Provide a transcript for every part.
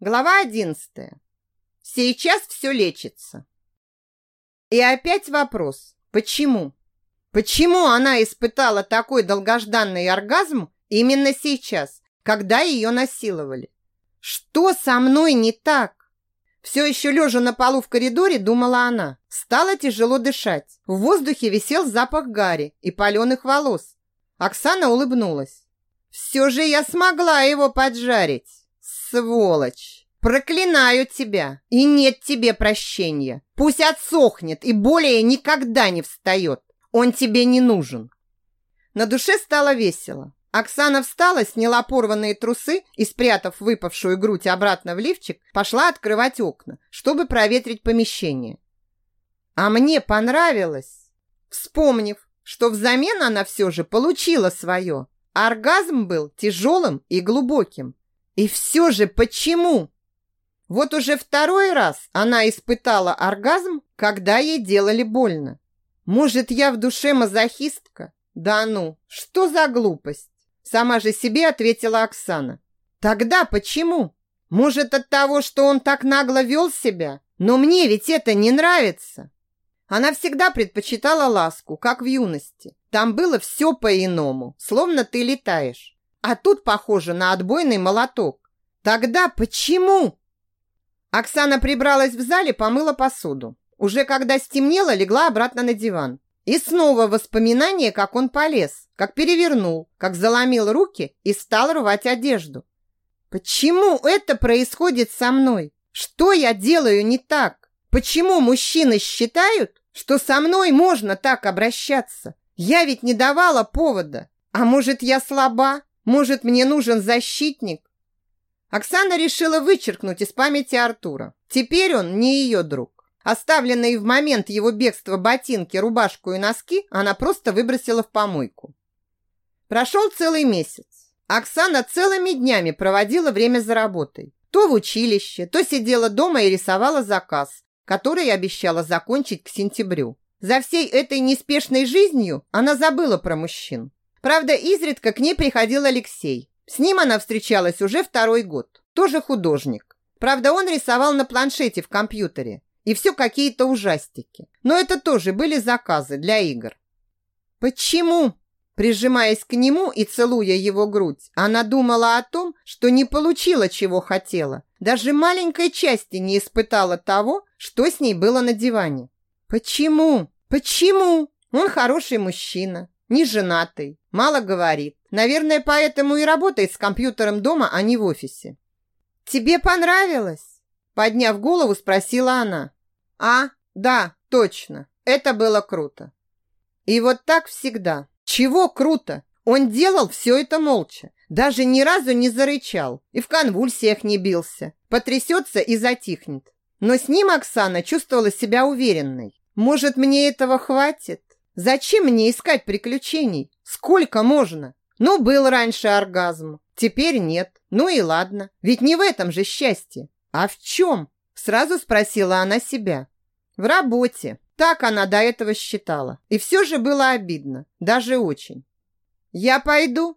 Глава одиннадцатая. Сейчас все лечится. И опять вопрос. Почему? Почему она испытала такой долгожданный оргазм именно сейчас, когда ее насиловали? Что со мной не так? Все еще лежа на полу в коридоре, думала она. Стало тяжело дышать. В воздухе висел запах гари и паленых волос. Оксана улыбнулась. «Все же я смогла его поджарить, сволочь! Проклинаю тебя, и нет тебе прощения. Пусть отсохнет и более никогда не встает. Он тебе не нужен». На душе стало весело. Оксана встала, сняла порванные трусы и, спрятав выпавшую грудь обратно в лифчик, пошла открывать окна, чтобы проветрить помещение. А мне понравилось. Вспомнив, что взамен она все же получила свое. Оргазм был тяжелым и глубоким. И все же почему? Вот уже второй раз она испытала оргазм, когда ей делали больно. Может, я в душе мазохистка? Да ну, что за глупость? Сама же себе ответила Оксана. Тогда почему? Может, от того, что он так нагло вел себя? Но мне ведь это не нравится. Она всегда предпочитала ласку, как в юности. Там было все по-иному, словно ты летаешь. А тут похоже на отбойный молоток. Тогда почему? Оксана прибралась в зале, помыла посуду. Уже когда стемнело, легла обратно на диван. И снова воспоминание, как он полез, как перевернул, как заломил руки и стал рвать одежду. Почему это происходит со мной? Что я делаю не так? Почему мужчины считают, что со мной можно так обращаться? Я ведь не давала повода. А может, я слаба? Может, мне нужен защитник? Оксана решила вычеркнуть из памяти Артура. Теперь он не ее друг. Оставленные в момент его бегства ботинки, рубашку и носки она просто выбросила в помойку. Прошел целый месяц. Оксана целыми днями проводила время за работой. То в училище, то сидела дома и рисовала заказ, который обещала закончить к сентябрю. За всей этой неспешной жизнью она забыла про мужчин. Правда, изредка к ней приходил Алексей. С ним она встречалась уже второй год. Тоже художник. Правда, он рисовал на планшете в компьютере. И все какие-то ужастики. Но это тоже были заказы для игр. Почему? Прижимаясь к нему и целуя его грудь, она думала о том, что не получила, чего хотела. Даже маленькой части не испытала того, что с ней было на диване. Почему? Почему? Он хороший мужчина, не женатый, мало говорит. Наверное, поэтому и работает с компьютером дома, а не в офисе. Тебе понравилось? Подняв голову, спросила она. А, да, точно. Это было круто. И вот так всегда. Чего круто? Он делал все это молча. Даже ни разу не зарычал и в конвульсиях не бился. Потрясется и затихнет. Но с ним Оксана чувствовала себя уверенной. Может, мне этого хватит? Зачем мне искать приключений? Сколько можно? Ну, был раньше оргазм, теперь нет. Ну и ладно, ведь не в этом же счастье. А в чем? Сразу спросила она себя. В работе. Так она до этого считала. И все же было обидно. Даже очень. Я пойду.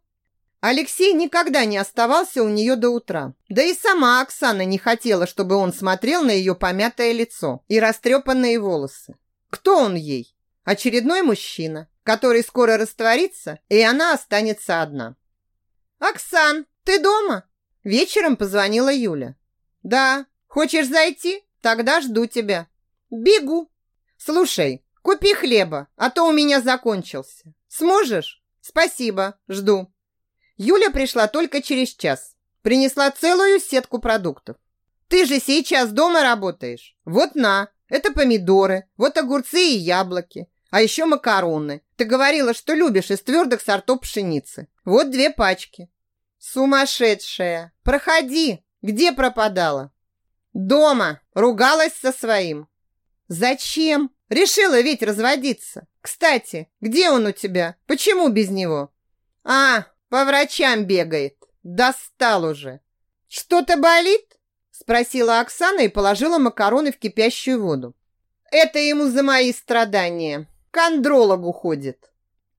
Алексей никогда не оставался у нее до утра. Да и сама Оксана не хотела, чтобы он смотрел на ее помятое лицо и растрепанные волосы. Кто он ей? Очередной мужчина, который скоро растворится, и она останется одна. «Оксан, ты дома?» Вечером позвонила Юля. «Да, Хочешь зайти? Тогда жду тебя. Бегу. Слушай, купи хлеба, а то у меня закончился. Сможешь? Спасибо, жду. Юля пришла только через час. Принесла целую сетку продуктов. Ты же сейчас дома работаешь. Вот на, это помидоры, вот огурцы и яблоки, а еще макароны. Ты говорила, что любишь из твердых сортов пшеницы. Вот две пачки. Сумасшедшая. Проходи. Где пропадала? Дома ругалась со своим. Зачем? Решила ведь разводиться. Кстати, где он у тебя? Почему без него? А, по врачам бегает. Достал уже. Что-то болит? Спросила Оксана и положила макароны в кипящую воду. Это ему за мои страдания. К андрологу ходит.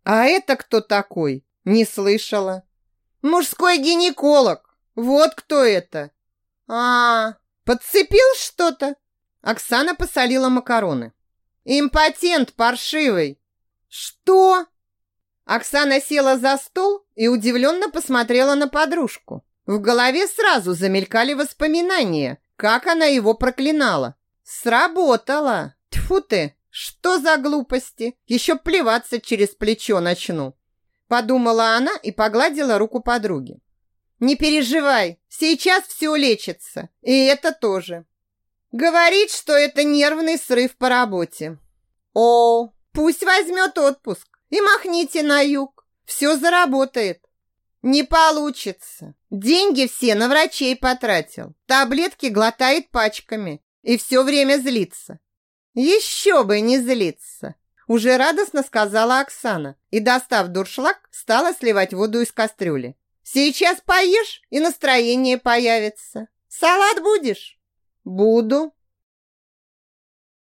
А это кто такой? Не слышала. Мужской гинеколог. Вот кто это. А, подцепил что-то? Оксана посолила макароны. Импотент паршивый. Что? Оксана села за стол и удивленно посмотрела на подружку. В голове сразу замелькали воспоминания, как она его проклинала. Сработало. Тьфу ты, что за глупости? Еще плеваться через плечо начну. Подумала она и погладила руку подруги. Не переживай, сейчас все лечится. И это тоже. Говорит, что это нервный срыв по работе. О, пусть возьмет отпуск и махните на юг. Все заработает. Не получится. Деньги все на врачей потратил. Таблетки глотает пачками и все время злится. Еще бы не злиться. Уже радостно сказала Оксана и, достав дуршлаг, стала сливать воду из кастрюли. Сейчас поешь, и настроение появится. Салат будешь? Буду.